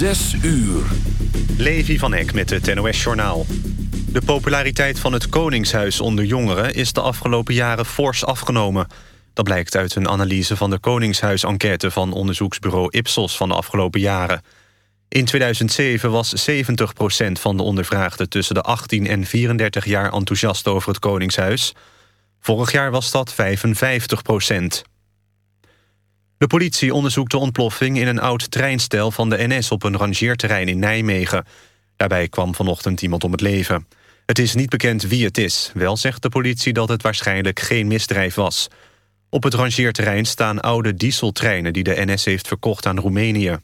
Zes uur. Levi van Eck met het NOS-journaal. De populariteit van het Koningshuis onder jongeren... is de afgelopen jaren fors afgenomen. Dat blijkt uit een analyse van de Koningshuis-enquête... van onderzoeksbureau Ipsos van de afgelopen jaren. In 2007 was 70% van de ondervraagden... tussen de 18 en 34 jaar enthousiast over het Koningshuis. Vorig jaar was dat 55 procent. De politie onderzoekt de ontploffing in een oud treinstel van de NS... op een rangeerterrein in Nijmegen. Daarbij kwam vanochtend iemand om het leven. Het is niet bekend wie het is. Wel zegt de politie dat het waarschijnlijk geen misdrijf was. Op het rangeerterrein staan oude dieseltreinen... die de NS heeft verkocht aan Roemenië.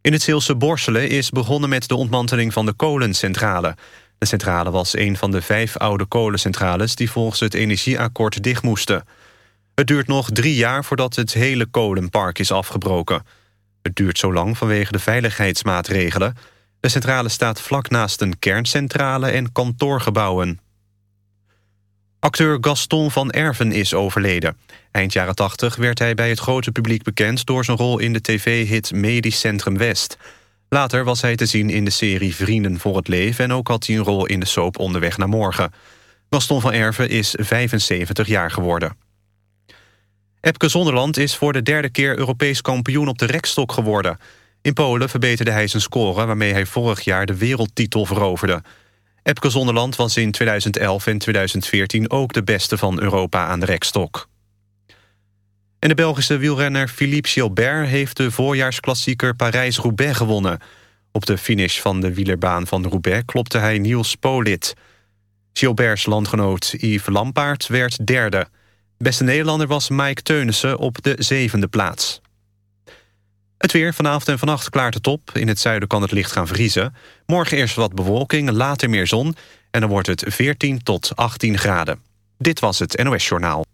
In het Zeelse Borselen is begonnen met de ontmanteling van de kolencentrale. De centrale was een van de vijf oude kolencentrales... die volgens het energieakkoord dicht moesten... Het duurt nog drie jaar voordat het hele kolenpark is afgebroken. Het duurt zo lang vanwege de veiligheidsmaatregelen. De centrale staat vlak naast een kerncentrale en kantoorgebouwen. Acteur Gaston van Erven is overleden. Eind jaren 80 werd hij bij het grote publiek bekend... door zijn rol in de tv-hit Medisch Centrum West. Later was hij te zien in de serie Vrienden voor het Leven... en ook had hij een rol in de soap Onderweg naar Morgen. Gaston van Erven is 75 jaar geworden. Epke Zonderland is voor de derde keer Europees kampioen op de rekstok geworden. In Polen verbeterde hij zijn score waarmee hij vorig jaar de wereldtitel veroverde. Epke Zonderland was in 2011 en 2014 ook de beste van Europa aan de rekstok. En de Belgische wielrenner Philippe Gilbert heeft de voorjaarsklassieker Parijs-Roubaix gewonnen. Op de finish van de wielerbaan van Roubaix klopte hij Niels Polit. Gilberts landgenoot Yves Lampaert werd derde. Beste Nederlander was Mike Teunissen op de zevende plaats. Het weer vanavond en vannacht klaart het op. In het zuiden kan het licht gaan vriezen. Morgen eerst wat bewolking, later meer zon... en dan wordt het 14 tot 18 graden. Dit was het NOS Journaal.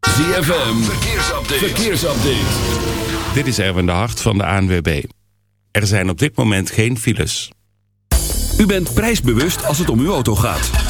ZFM, verkeersupdate. verkeersupdate. Dit is Erwin de Hart van de ANWB. Er zijn op dit moment geen files. U bent prijsbewust als het om uw auto gaat.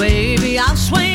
Baby, I'll swing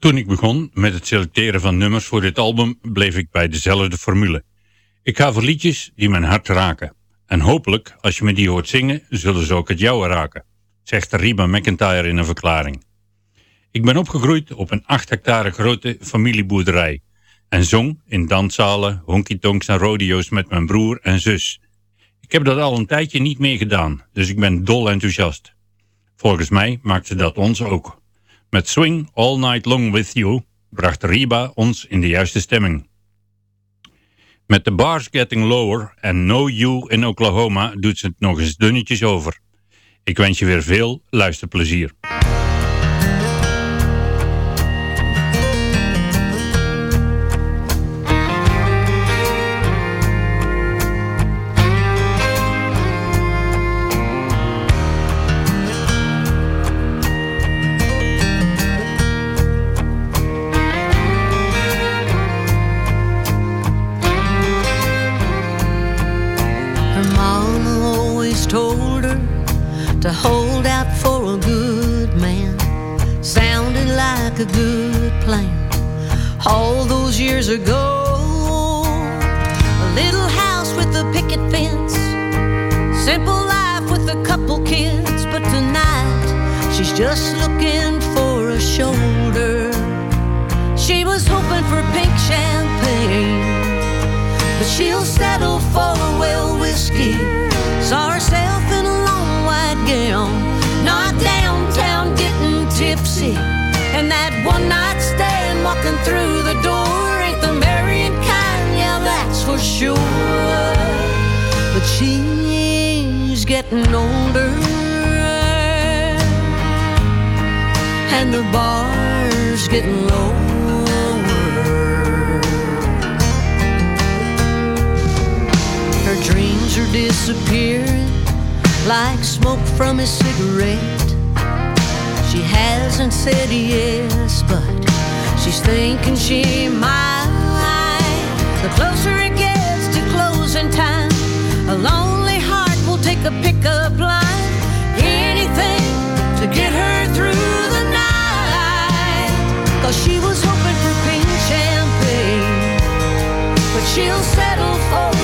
Toen ik begon met het selecteren van nummers voor dit album bleef ik bij dezelfde formule. Ik ga voor liedjes die mijn hart raken. En hopelijk, als je me die hoort zingen, zullen ze ook het jouwe raken, zegt Reba McIntyre in een verklaring. Ik ben opgegroeid op een 8 hectare grote familieboerderij en zong in danszalen, honky-tonks en rodeo's met mijn broer en zus. Ik heb dat al een tijdje niet meer gedaan, dus ik ben dol enthousiast. Volgens mij maakte dat ons ook. Met Swing All Night Long With You bracht Reba ons in de juiste stemming. Met The Bars Getting Lower en No You in Oklahoma doet ze het nog eens dunnetjes over. Ik wens je weer veel luisterplezier. Years ago, a little house with a picket fence, simple life with a couple kids. But tonight, she's just looking for a shoulder. She was hoping for pink champagne, but she'll settle for a well whiskey. Saw herself in a long white gown, not downtown getting tipsy. And that one night stand walking through the door sure. But she's getting older, and the bar's getting lower. Her dreams are disappearing like smoke from a cigarette. She hasn't said yes, but she's thinking she might. The closer it gets to closing time, a lonely heart will take a pickup line. Anything to get her through the night. Cause she was hoping for pink champagne, but she'll settle for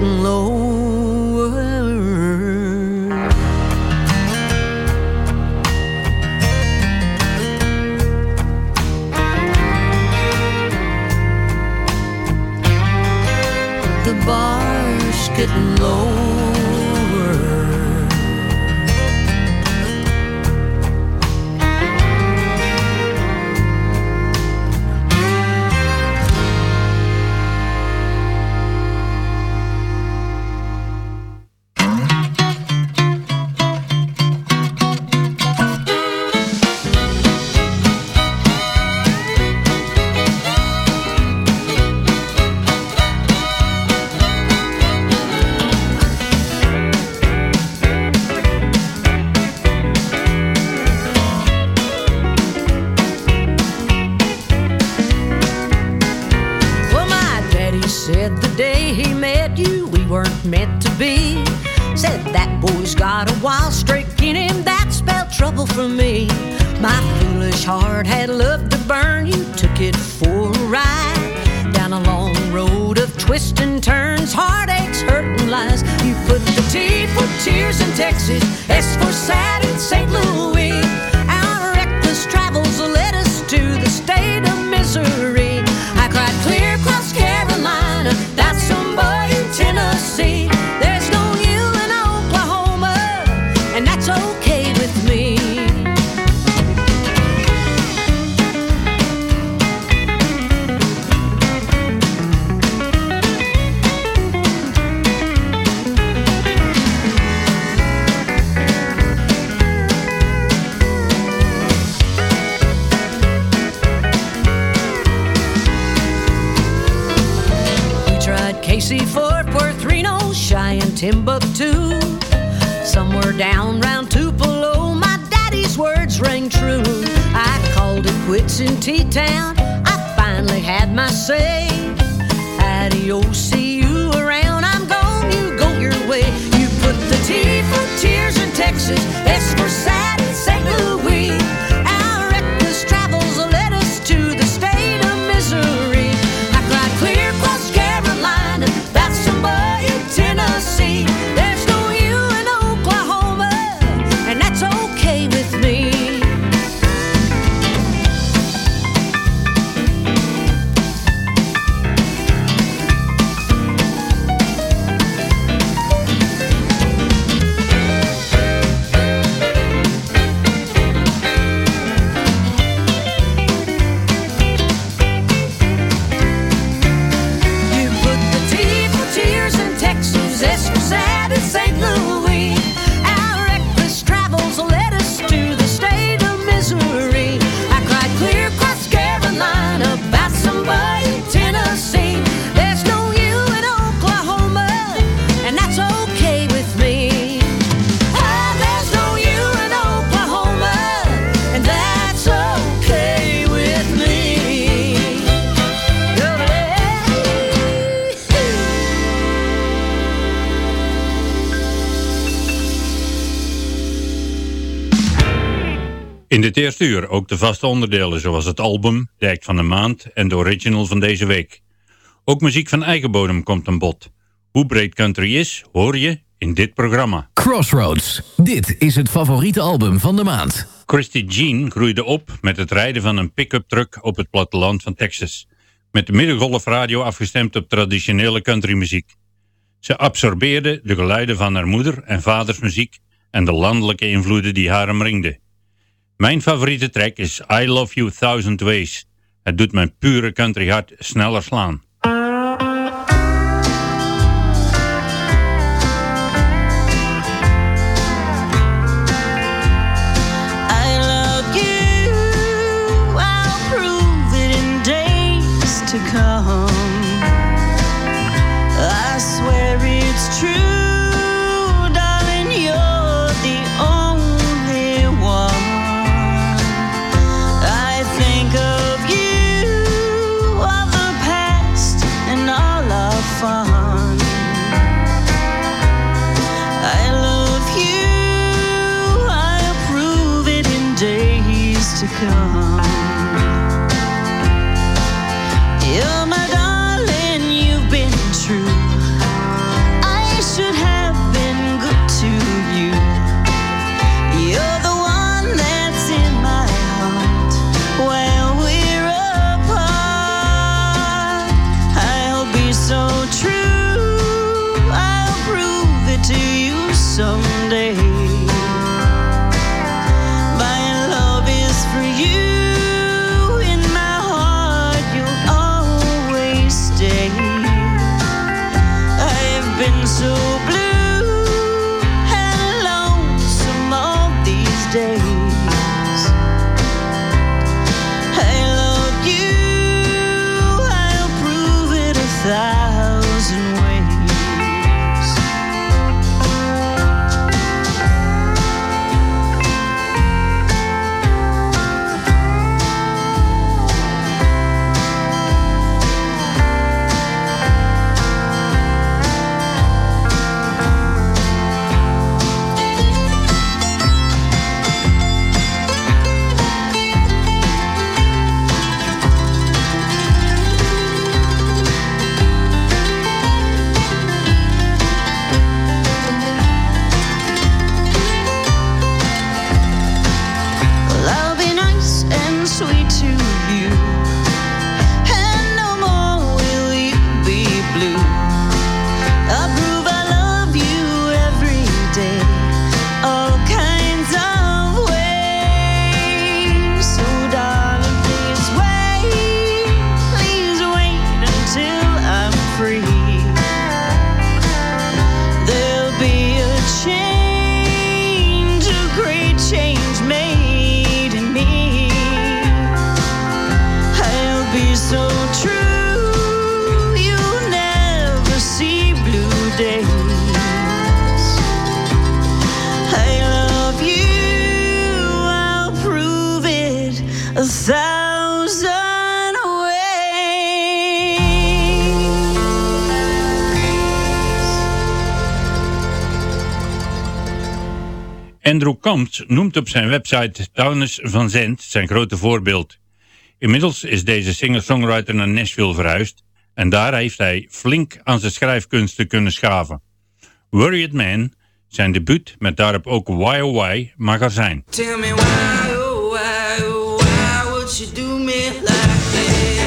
bar's KC, Fort Worth, Reno, Cheyenne, Timbuktu. Somewhere down round Tupelo, my daddy's words rang true. I called it quits in T-Town. I finally had my say. Adios, see you around. I'm gone, you go your way. You put the T for tears in Texas, S for sad In dit eerste uur ook de vaste onderdelen zoals het album, de act van de maand en de original van deze week. Ook muziek van eigen bodem komt aan bod. Hoe breed country is, hoor je in dit programma. Crossroads. Dit is het favoriete album van de maand. Christy Jean groeide op met het rijden van een pick-up truck op het platteland van Texas. Met de middengolfradio afgestemd op traditionele countrymuziek. Ze absorbeerde de geluiden van haar moeder en vaders muziek en de landelijke invloeden die haar omringden. Mijn favoriete track is I Love You Thousand Ways. Het doet mijn pure country hart sneller slaan. Noemt op zijn website Townes van Zandt zijn grote voorbeeld. Inmiddels is deze singer-songwriter naar Nashville verhuisd en daar heeft hij flink aan zijn schrijfkunsten kunnen schaven. Worried Man, zijn debuut met daarop ook Why Oh magazijn. Tell me why, oh why, oh why would you do me like that?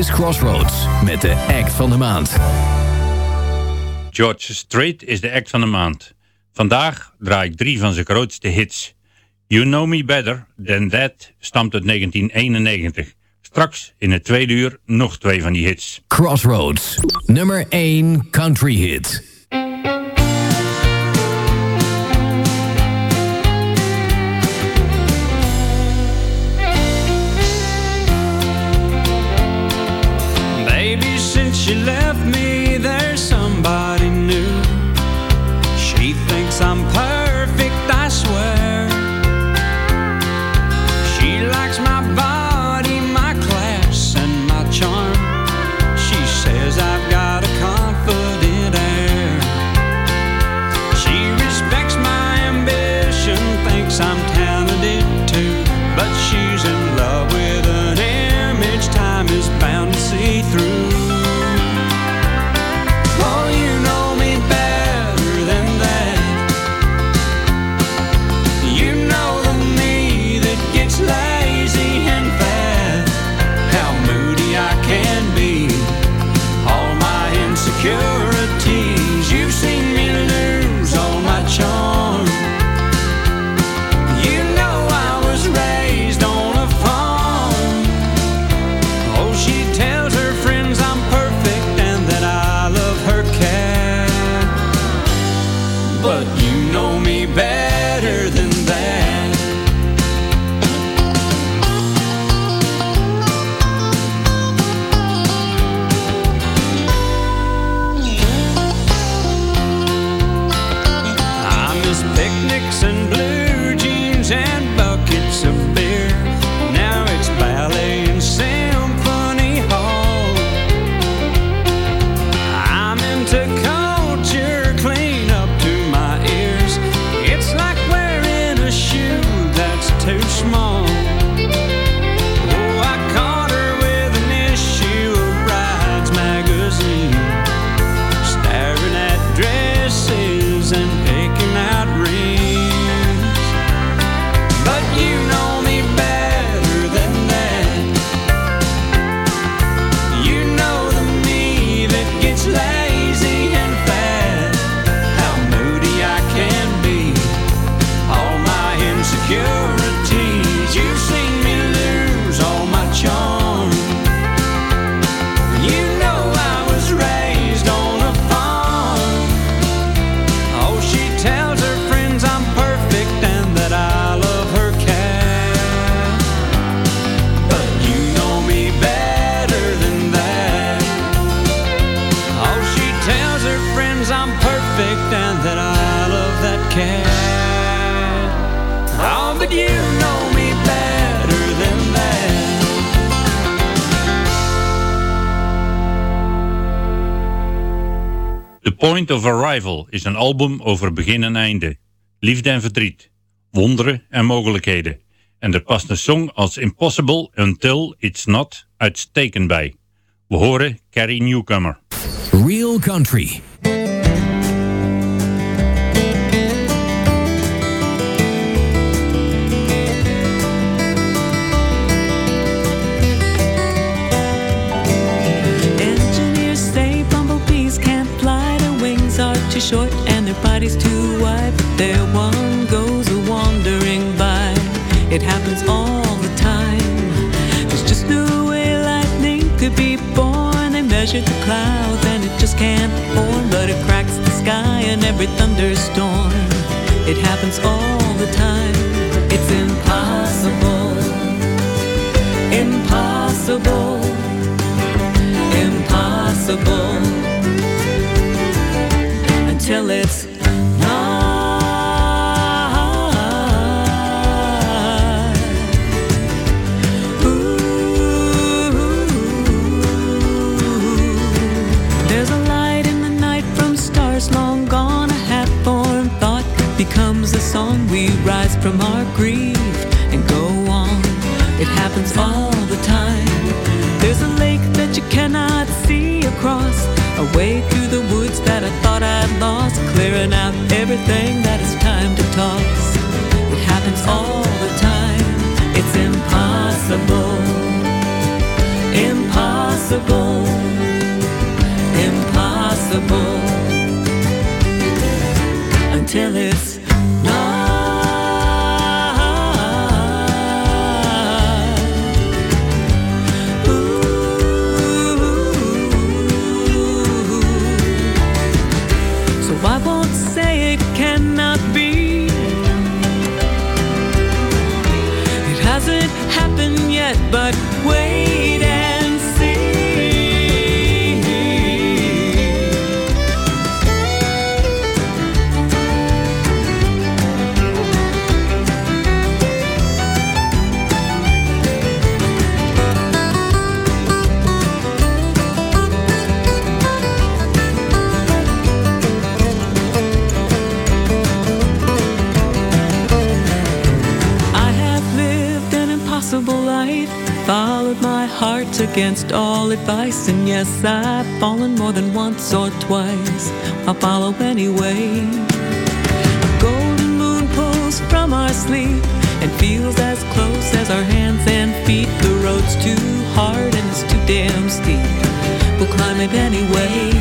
Is Crossroads met de act van de maand. George Strait is de act van de maand. Vandaag draai ik drie van zijn grootste hits. You Know Me Better Than That stamt uit 1991. Straks in het tweede uur nog twee van die hits. Crossroads, nummer 1 country hit. Is een album over begin en einde, liefde en verdriet, wonderen en mogelijkheden. En er past een song als Impossible Until It's Not uitstekend bij. We horen Carrie Newcomer. Real country. There one goes a wandering by. It happens all the time. There's just no way lightning could be born. They measured the clouds and it just can't form, but it cracks the sky in every thunderstorm. It happens all the time. It's impossible. Impossible impossible until it's rise from our grief and go on. It happens all the time. There's a lake that you cannot see across, a way through the woods that I thought I'd lost, clearing out everything that is time to toss. It happens all the time. It's impossible. Impossible. Impossible. Until it's but against all advice, and yes, I've fallen more than once or twice. I'll follow anyway. A golden moon pulls from our sleep and feels as close as our hands and feet. The road's too hard and it's too damn steep. We'll climb it anyway.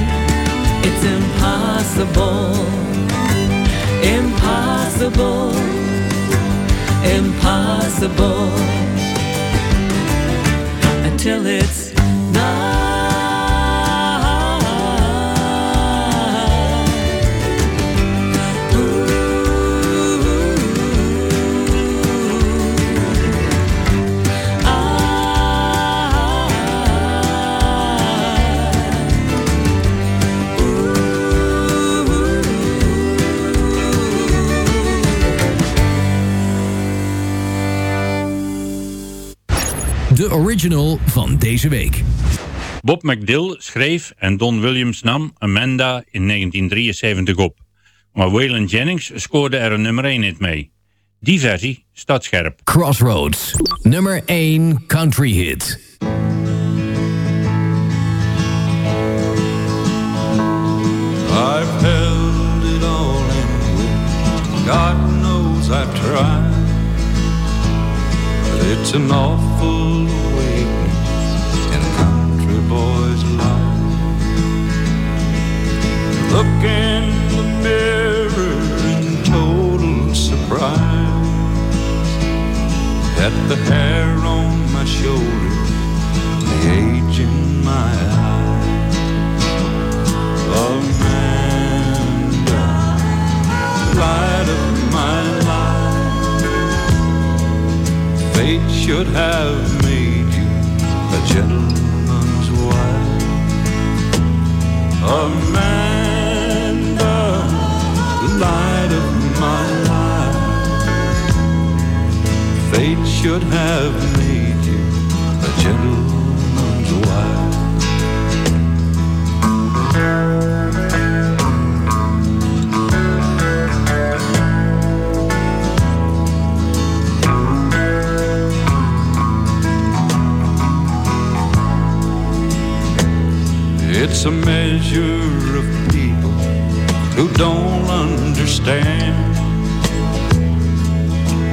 It's impossible, impossible impossible until it's De original van deze week. Bob McDill schreef en Don Williams nam Amanda in 1973 op. Maar Waylon Jennings scoorde er een nummer 1 hit mee. Die versie staat scherp. Crossroads, nummer 1 country hit. I've held it all in God knows I've tried it's an awful awakening in a country boy's life Look in the mirror in total surprise. At the hair on my shoulder The age in my eye Amanda, light Fate should have made you a gentleman's wife. Amanda, the light of my life. Fate should have made you a gentleman's It's a measure of people who don't understand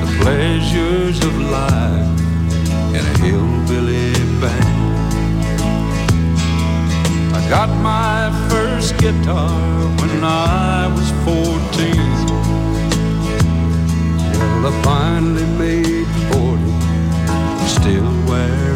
the pleasures of life in a hillbilly band. I got my first guitar when I was 14. Well, I finally made 40, still wearing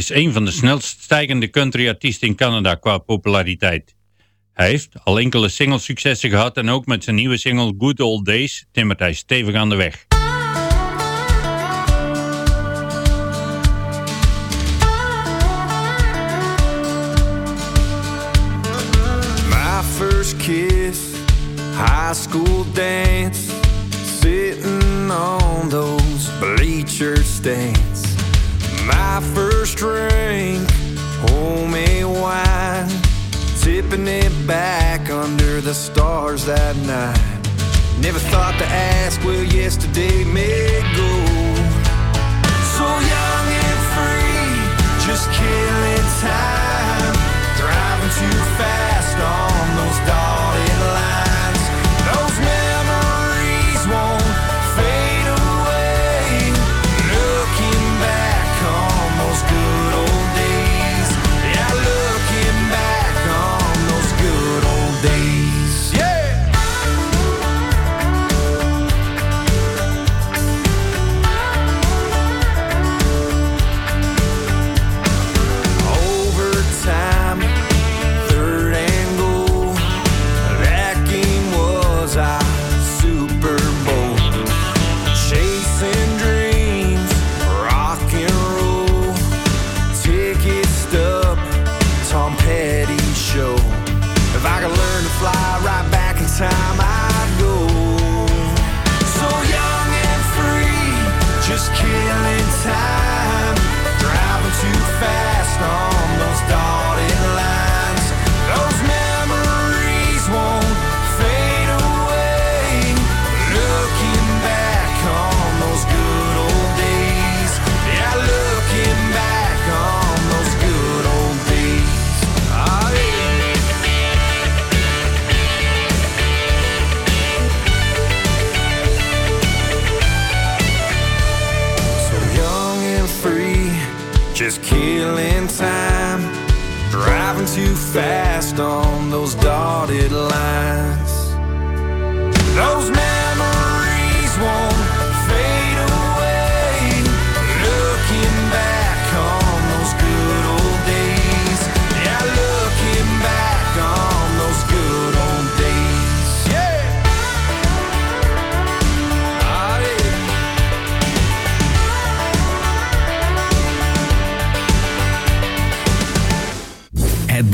is een van de snelst stijgende countryartiesten in Canada qua populariteit. Hij heeft al enkele singlesuccessen gehad en ook met zijn nieuwe single Good Old Days timmert hij stevig aan de weg. My first kiss, high school dance, sitting on those bleacher stands. My first drink, homemade wine, tipping it back under the stars that night. Never thought to ask, will yesterday make gold?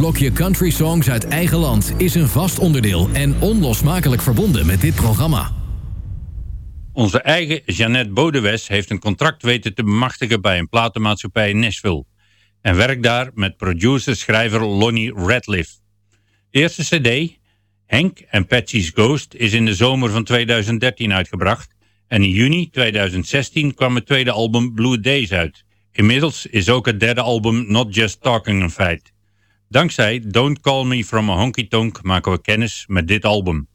blokje country songs uit eigen land is een vast onderdeel en onlosmakelijk verbonden met dit programma. Onze eigen Jeannette Bodewes heeft een contract weten te bemachtigen bij een platenmaatschappij in Nashville en werkt daar met producer-schrijver Lonnie Radcliffe. Eerste cd, Henk en Patsy's Ghost, is in de zomer van 2013 uitgebracht en in juni 2016 kwam het tweede album Blue Days uit. Inmiddels is ook het derde album Not Just Talking een feit. Dankzij Don't Call Me From A Honky Tonk maken we kennis met dit album.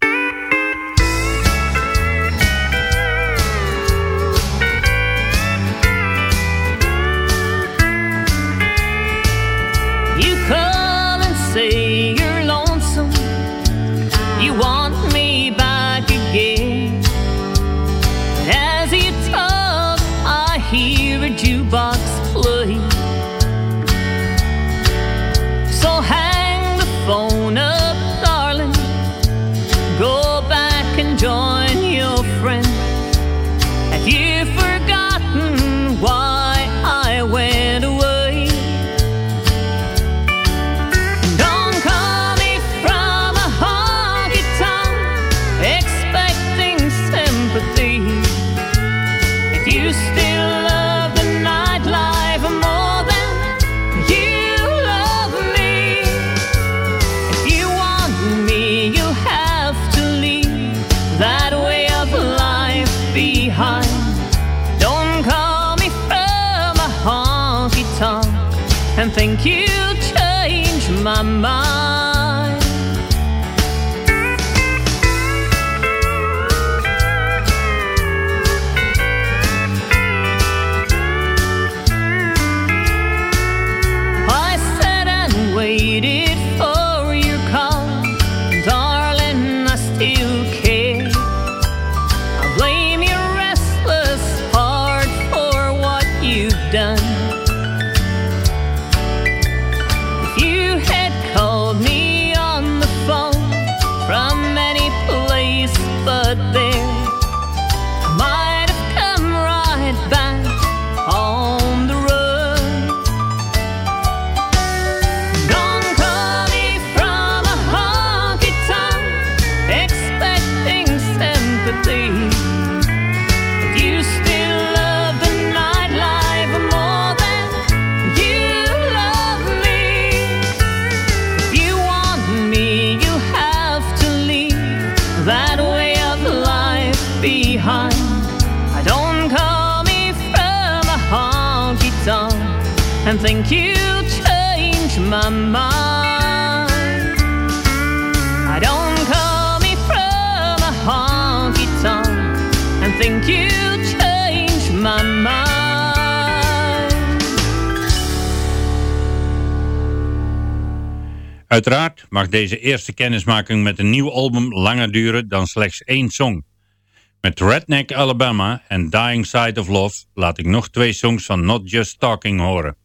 and think you change my mind. Uiteraard mag deze eerste kennismaking met een nieuw album langer duren dan slechts één song. Met Redneck Alabama en Dying Side of Love laat ik nog twee songs van Not Just Talking horen.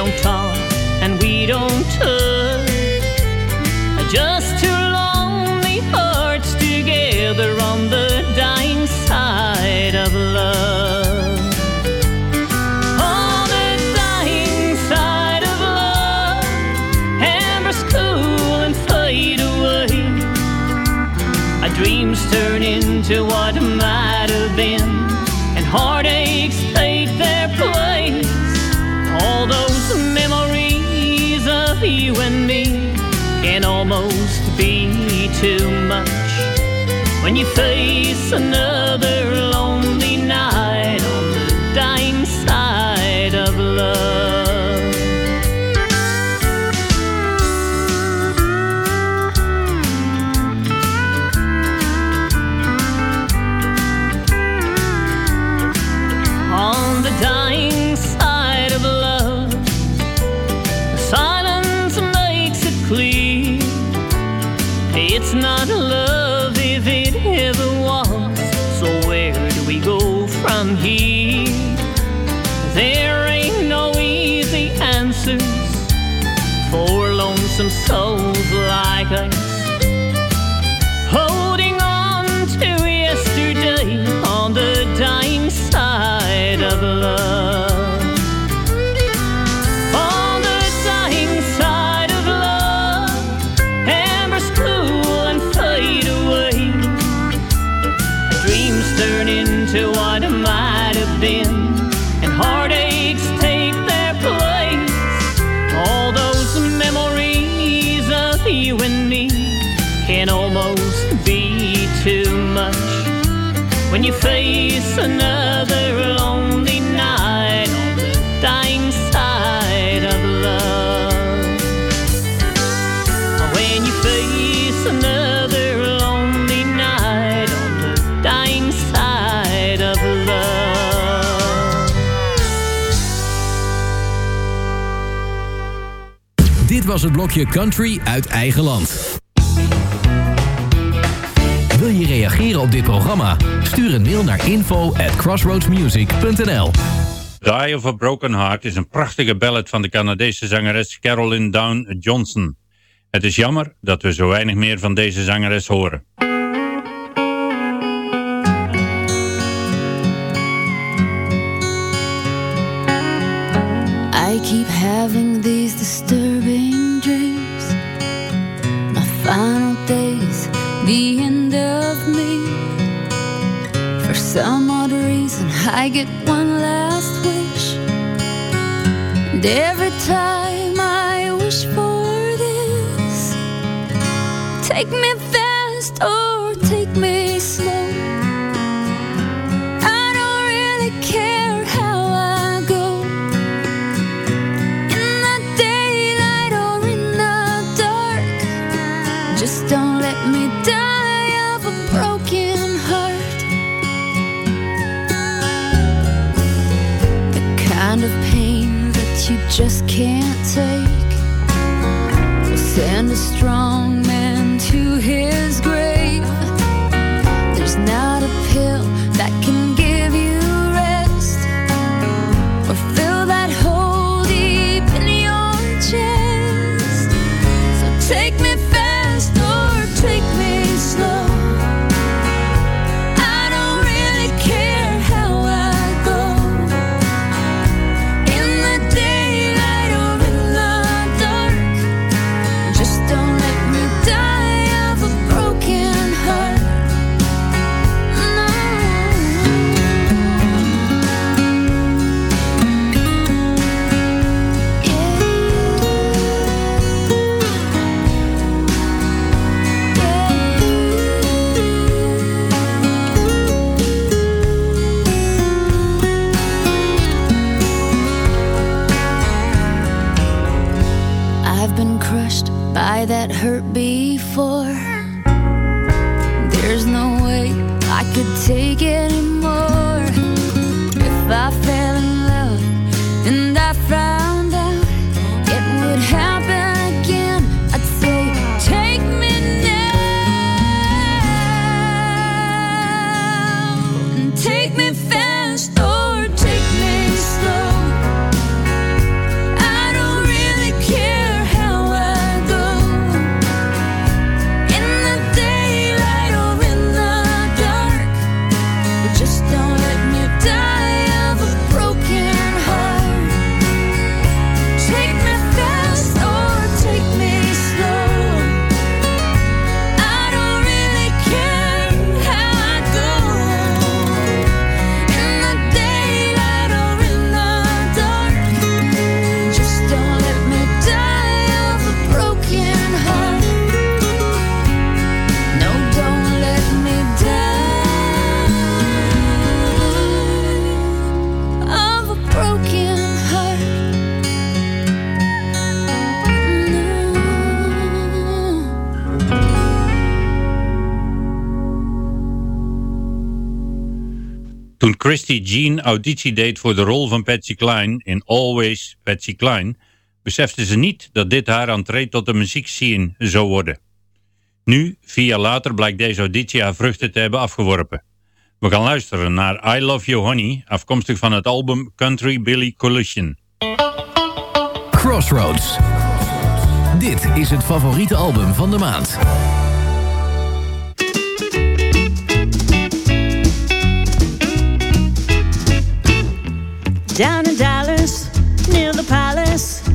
don't talk and we don't touch. too much when you face another. face another lonely night on the dying side of love. When you face another lonely night on the dying side of love. Dit was het blokje Country uit eigen land. op dit programma? Stuur een mail naar info at crossroadsmusic.nl Die of a Broken Heart is een prachtige ballad van de Canadese zangeres Carolyn Down Johnson. Het is jammer dat we zo weinig meer van deze zangeres horen. I keep having these disturbing dreams My final days, some odd reason, I get one last wish. And every time I wish for this, take me fast. Oh. just can't take. We'll send a strong man to his grave. Toen Christy Jean auditie deed voor de rol van Patsy Cline in Always Patsy Cline, besefte ze niet dat dit haar entree tot de muziekscene zou worden. Nu, vier jaar later, blijkt deze auditie haar vruchten te hebben afgeworpen. We gaan luisteren naar I Love You Honey, afkomstig van het album Country Billy Collision. Crossroads. Dit is het favoriete album van de maand. Down in Dallas, near the palace,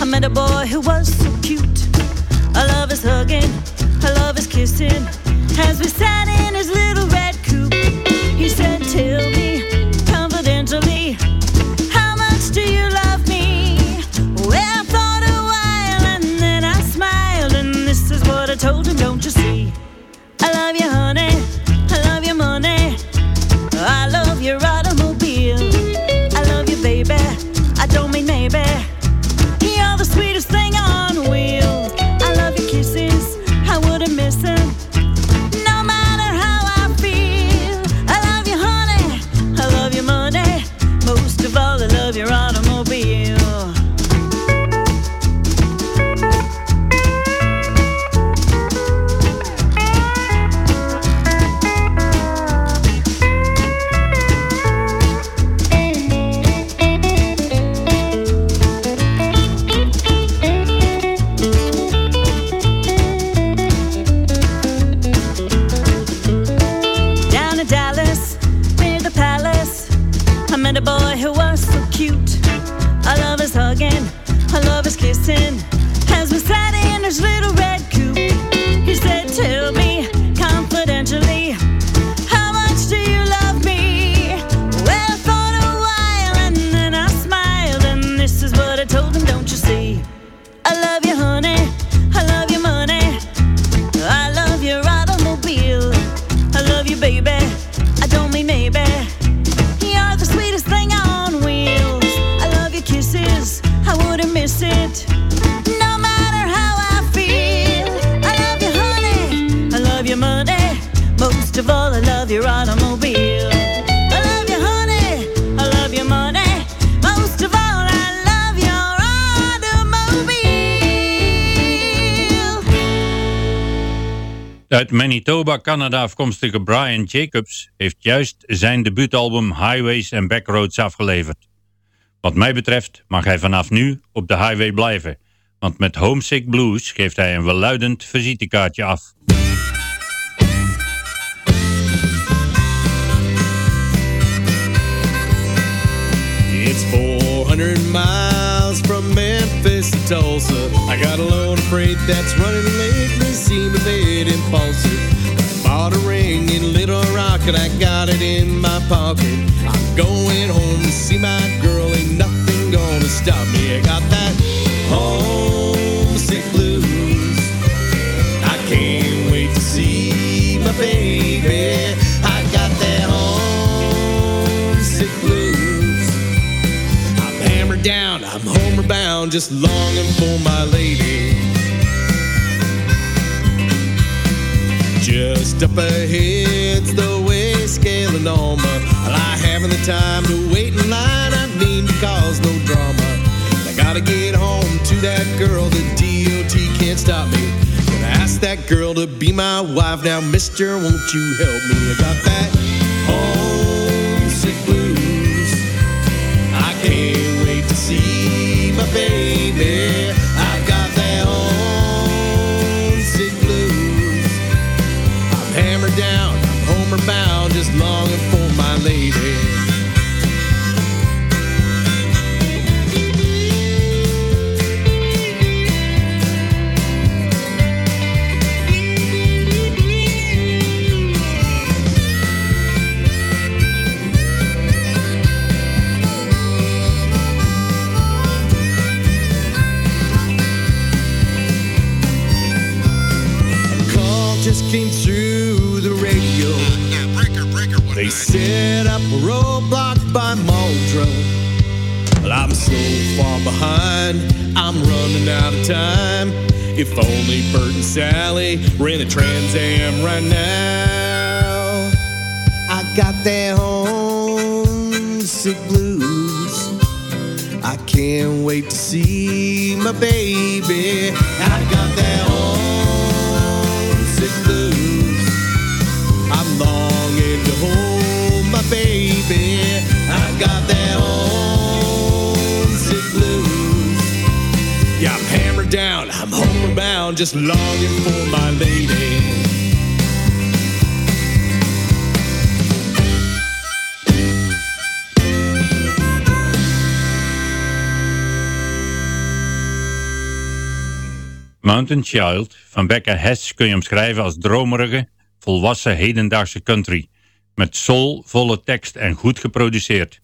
I met a boy who was so cute. I love his hugging, I love his kissing. As we sat in his little red coupe, he said, Tell me confidentially, how much do you love me? Well, I thought a while and then I smiled, and this is what I told him, Don't you see? I love you, honey, Manitoba, Canada afkomstige Brian Jacobs heeft juist zijn debuutalbum Highways and Backroads afgeleverd. Wat mij betreft mag hij vanaf nu op de highway blijven, want met Homesick Blues geeft hij een welluidend visitekaartje af. It's 400 miles from Memphis to Tulsa. I got a load of freight that's running late. They seem a bit impulsive. Bought a ring in Little Rock and I got it in my pocket. I'm going home to see my girl. Ain't nothing gonna stop me. I got that homesick just longing for my lady. Just up ahead's the way scaling on. Well, I haven't the time to wait in line. I mean to cause no drama. I gotta get home to that girl. The DOT can't stop me. Gonna ask that girl to be my wife now, Mister. Won't you help me? Got that behind. I'm running out of time. If only Bert and Sally ran a Trans Am right now. I got that homesick blues. I can't wait to see my baby. I got that homesick just longing for my lady. Mountain Child van Becca Hess kun je omschrijven als dromerige, volwassen hedendaagse country. Met soul, volle tekst en goed geproduceerd.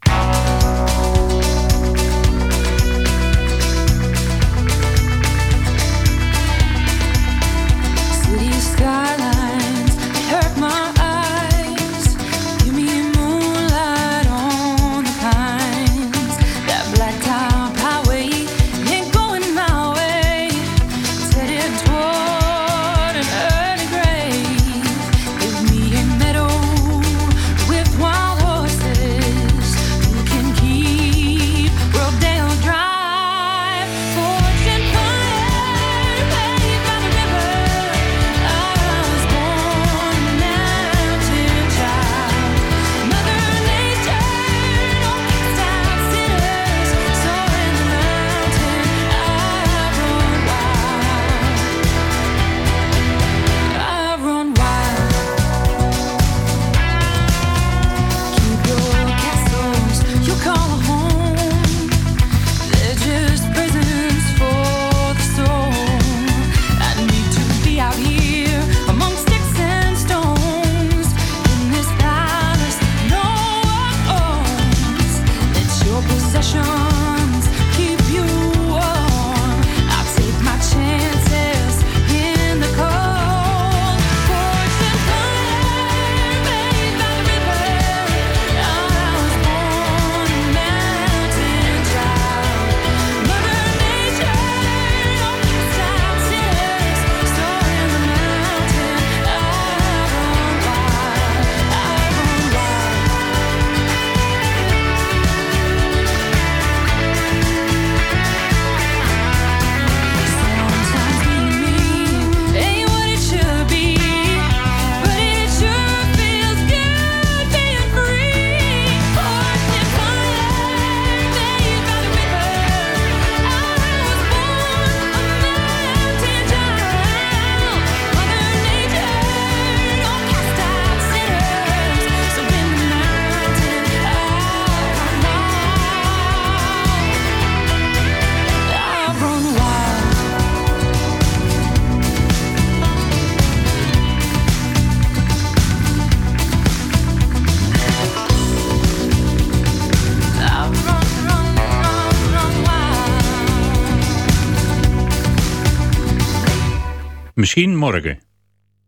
Misschien morgen.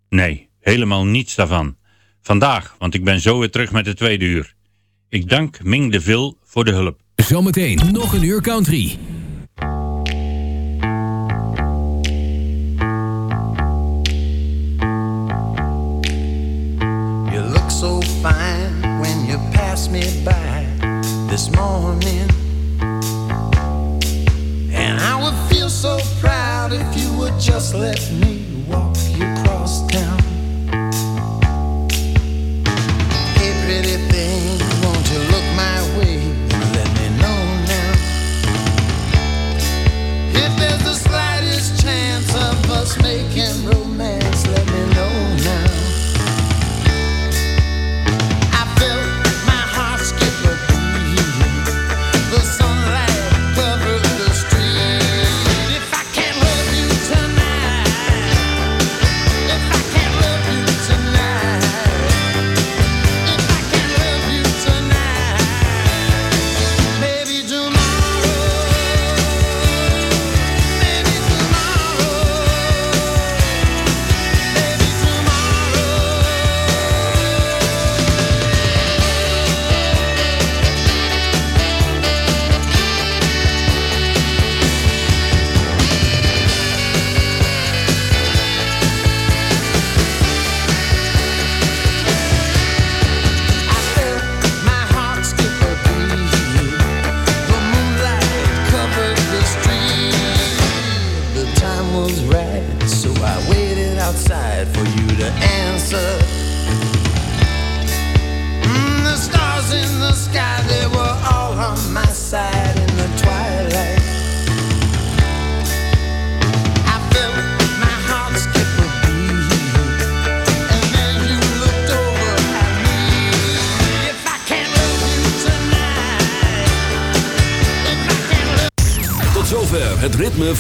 Nee, helemaal niets daarvan. Vandaag, want ik ben zo weer terug met de tweede uur. Ik dank Ming de Vil voor de hulp. Zometeen nog een uur country. You look so fine when you pass me by this morning. And I would feel so proud if you would just let me walk you